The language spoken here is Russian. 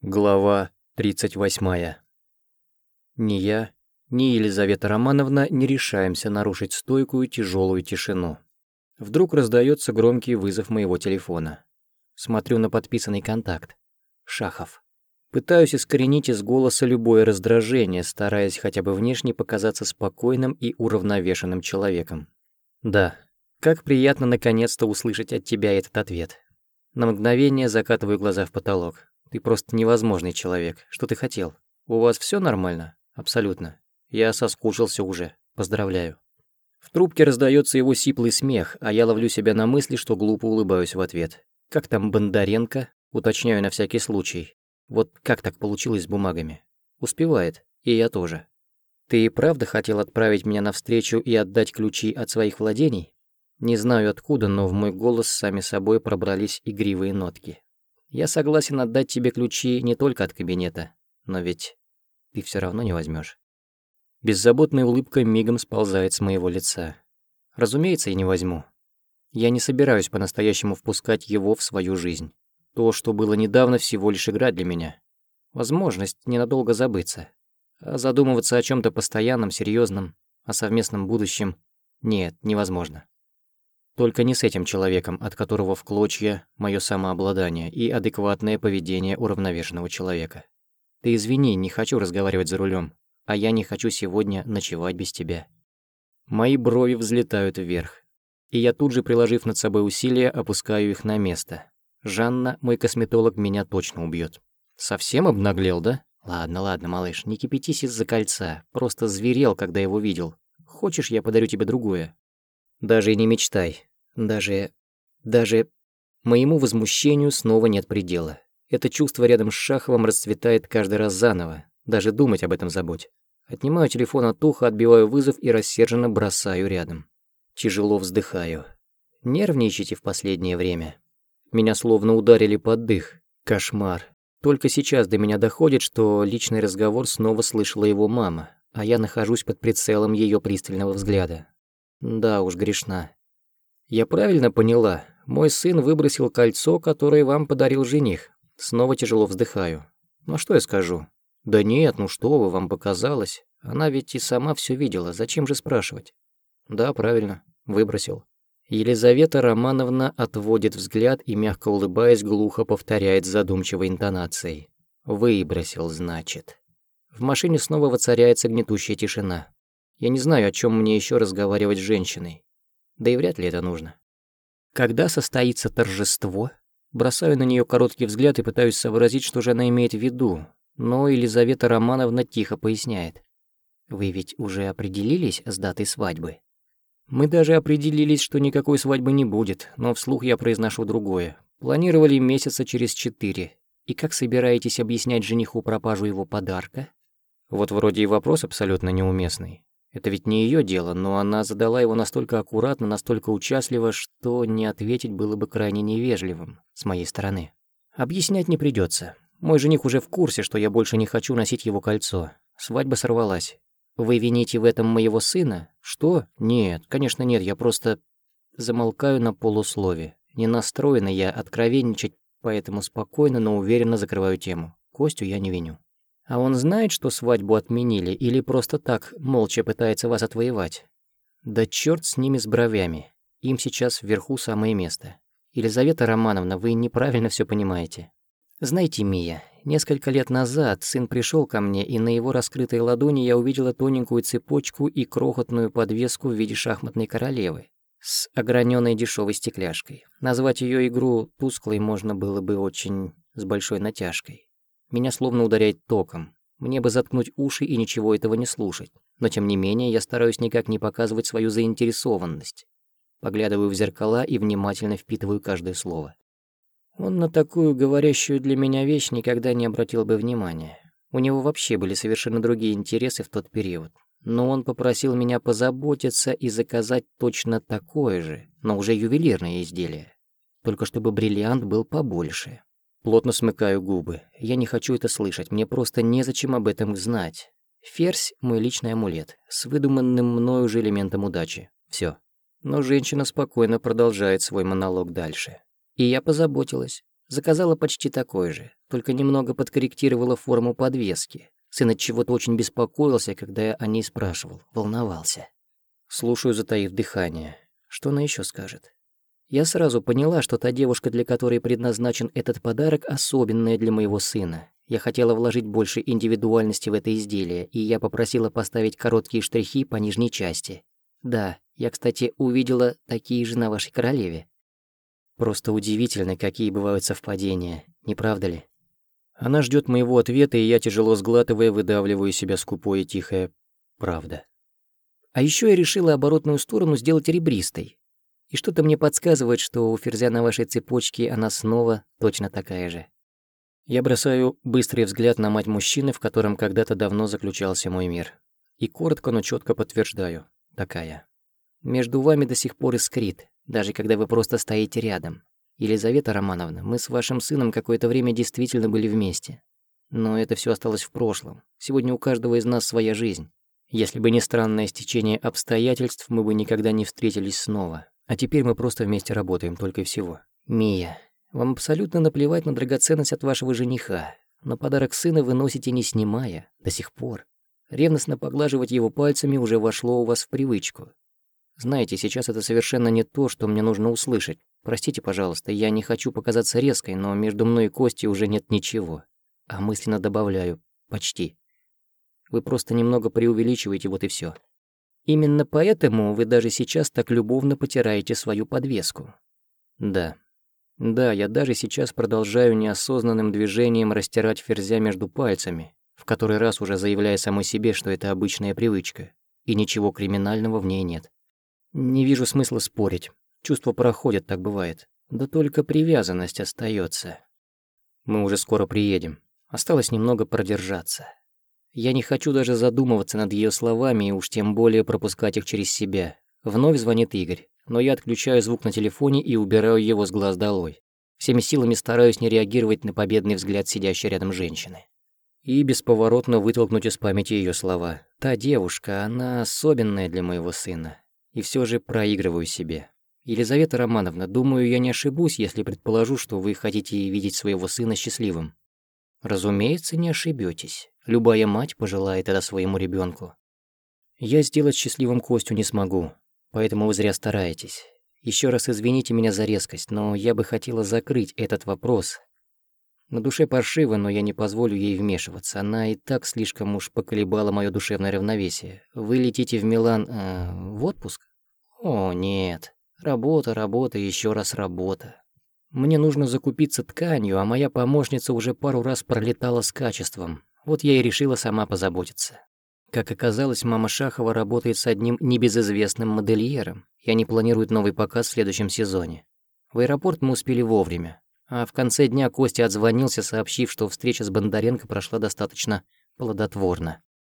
Глава 38. Ни я, ни Елизавета Романовна не решаемся нарушить стойкую тяжелую тишину. Вдруг раздается громкий вызов моего телефона. Смотрю на подписанный контакт. Шахов. Пытаюсь искоренить из голоса любое раздражение, стараясь хотя бы внешне показаться спокойным и уравновешенным человеком. Да, как приятно наконец-то услышать от тебя этот ответ. На мгновение закатываю глаза в потолок. Ты просто невозможный человек. Что ты хотел? У вас все нормально? Абсолютно. Я соскучился уже. Поздравляю. В трубке раздается его сиплый смех, а я ловлю себя на мысли, что глупо улыбаюсь в ответ. Как там Бондаренко? Уточняю на всякий случай. Вот как так получилось с бумагами? Успевает. И я тоже. Ты и правда хотел отправить меня навстречу и отдать ключи от своих владений? Не знаю откуда, но в мой голос сами собой пробрались игривые нотки. Я согласен отдать тебе ключи не только от кабинета, но ведь ты все равно не возьмешь. Беззаботная улыбка мигом сползает с моего лица. Разумеется, я не возьму. Я не собираюсь по-настоящему впускать его в свою жизнь. То, что было недавно, всего лишь игра для меня. Возможность ненадолго забыться. А задумываться о чем то постоянном, серьезном, о совместном будущем — нет, невозможно. Только не с этим человеком, от которого в клочья мое самообладание и адекватное поведение уравновешенного человека. Ты извини, не хочу разговаривать за рулем, а я не хочу сегодня ночевать без тебя. Мои брови взлетают вверх, и я тут же, приложив над собой усилия, опускаю их на место. Жанна, мой косметолог, меня точно убьет. Совсем обнаглел, да? Ладно, ладно, малыш, не кипятись из-за кольца, просто зверел, когда его видел. Хочешь, я подарю тебе другое? Даже и не мечтай, даже... даже... Моему возмущению снова нет предела. Это чувство рядом с Шаховым расцветает каждый раз заново. Даже думать об этом забудь. Отнимаю телефон от уха, отбиваю вызов и рассерженно бросаю рядом. Тяжело вздыхаю. Нервничайте в последнее время. Меня словно ударили под дых. Кошмар. Только сейчас до меня доходит, что личный разговор снова слышала его мама, а я нахожусь под прицелом ее пристального взгляда. Да уж, грешна. «Я правильно поняла? Мой сын выбросил кольцо, которое вам подарил жених. Снова тяжело вздыхаю. Ну что я скажу? Да нет, ну что вы, вам показалось. Она ведь и сама все видела, зачем же спрашивать? Да, правильно, выбросил. Елизавета Романовна отводит взгляд и, мягко улыбаясь, глухо повторяет с задумчивой интонацией. «Выбросил, значит». В машине снова воцаряется гнетущая тишина. Я не знаю, о чем мне еще разговаривать с женщиной. Да и вряд ли это нужно. Когда состоится торжество, бросаю на нее короткий взгляд и пытаюсь сообразить, что же она имеет в виду, но Елизавета Романовна тихо поясняет. «Вы ведь уже определились с датой свадьбы?» «Мы даже определились, что никакой свадьбы не будет, но вслух я произношу другое. Планировали месяца через четыре. И как собираетесь объяснять жениху пропажу его подарка?» Вот вроде и вопрос абсолютно неуместный. Это ведь не ее дело, но она задала его настолько аккуратно, настолько участливо, что не ответить было бы крайне невежливым с моей стороны. Объяснять не придется. Мой жених уже в курсе, что я больше не хочу носить его кольцо. Свадьба сорвалась. Вы вините в этом моего сына? Что? Нет, конечно нет, я просто замолкаю на полуслове. Не настроена я откровенничать, поэтому спокойно, но уверенно закрываю тему. Костю я не виню. А он знает, что свадьбу отменили, или просто так молча пытается вас отвоевать? Да черт с ними с бровями. Им сейчас вверху самое место. Елизавета Романовна, вы неправильно все понимаете. Знаете, Мия, несколько лет назад сын пришел ко мне, и на его раскрытой ладони я увидела тоненькую цепочку и крохотную подвеску в виде шахматной королевы с ограненной дешевой стекляшкой. Назвать ее игру тусклой можно было бы очень с большой натяжкой. Меня словно ударяет током. Мне бы заткнуть уши и ничего этого не слушать. Но тем не менее, я стараюсь никак не показывать свою заинтересованность. Поглядываю в зеркала и внимательно впитываю каждое слово. Он на такую говорящую для меня вещь никогда не обратил бы внимания. У него вообще были совершенно другие интересы в тот период. Но он попросил меня позаботиться и заказать точно такое же, но уже ювелирное изделие. Только чтобы бриллиант был побольше. Плотно смыкаю губы. Я не хочу это слышать, мне просто незачем об этом знать. Ферзь — мой личный амулет, с выдуманным мною же элементом удачи. Все. Но женщина спокойно продолжает свой монолог дальше. И я позаботилась. Заказала почти такой же, только немного подкорректировала форму подвески. Сын от чего-то очень беспокоился, когда я о ней спрашивал, волновался. Слушаю, затаив дыхание. Что она еще скажет? Я сразу поняла, что та девушка, для которой предназначен этот подарок, особенная для моего сына. Я хотела вложить больше индивидуальности в это изделие, и я попросила поставить короткие штрихи по нижней части. Да, я, кстати, увидела такие же на вашей королеве. Просто удивительно, какие бывают совпадения, не правда ли? Она ждет моего ответа, и я, тяжело сглатывая, выдавливаю себя скупое тихое «правда». А еще я решила оборотную сторону сделать ребристой, и что-то мне подсказывает, что у ферзя на вашей цепочке она снова точно такая же. Я бросаю быстрый взгляд на мать мужчины, в котором когда-то давно заключался мой мир. И коротко, но четко подтверждаю. Такая. Между вами до сих пор искрит, даже когда вы просто стоите рядом. Елизавета Романовна, мы с вашим сыном какое-то время действительно были вместе. Но это все осталось в прошлом. Сегодня у каждого из нас своя жизнь. Если бы не странное стечение обстоятельств, мы бы никогда не встретились снова. А теперь мы просто вместе работаем, только и всего. Мия, вам абсолютно наплевать на драгоценность от вашего жениха, но подарок сына вы носите не снимая, до сих пор. Ревностно поглаживать его пальцами уже вошло у вас в привычку. Знаете, сейчас это совершенно не то, что мне нужно услышать. Простите, пожалуйста, я не хочу показаться резкой, но между мной и Костей уже нет ничего. А мысленно добавляю «почти». Вы просто немного преувеличиваете, вот и все. Именно поэтому вы даже сейчас так любовно потираете свою подвеску. Да. Да, я даже сейчас продолжаю неосознанным движением растирать ферзя между пальцами, в который раз уже заявляя самой себе, что это обычная привычка, и ничего криминального в ней нет. Не вижу смысла спорить. Чувства проходят, так бывает. Да только привязанность остается. Мы уже скоро приедем. Осталось немного продержаться. Я не хочу даже задумываться над ее словами и уж тем более пропускать их через себя. Вновь звонит Игорь, но я отключаю звук на телефоне и убираю его с глаз долой. Всеми силами стараюсь не реагировать на победный взгляд сидящей рядом женщины. И бесповоротно вытолкнуть из памяти ее слова. Та девушка, она особенная для моего сына. И все же проигрываю себе. Елизавета Романовна, думаю, я не ошибусь, если предположу, что вы хотите видеть своего сына счастливым. Разумеется, не ошибетесь. Любая мать пожелает это своему ребенку. Я сделать счастливым Костю не смогу, поэтому вы зря стараетесь. Еще раз извините меня за резкость, но я бы хотела закрыть этот вопрос. На душе паршиво, но я не позволю ей вмешиваться. Она и так слишком уж поколебала мое душевное равновесие. Вы летите в Милан э, в отпуск? О, нет. Работа, работа, еще раз работа. Мне нужно закупиться тканью, а моя помощница уже пару раз пролетала с качеством. Вот я и решила сама позаботиться. Как оказалось, мама Шахова работает с одним небезызвестным модельером, и они планируют новый показ в следующем сезоне. В аэропорт мы успели вовремя, а в конце дня Костя отзвонился, сообщив, что встреча с Бондаренко прошла достаточно плодотворно.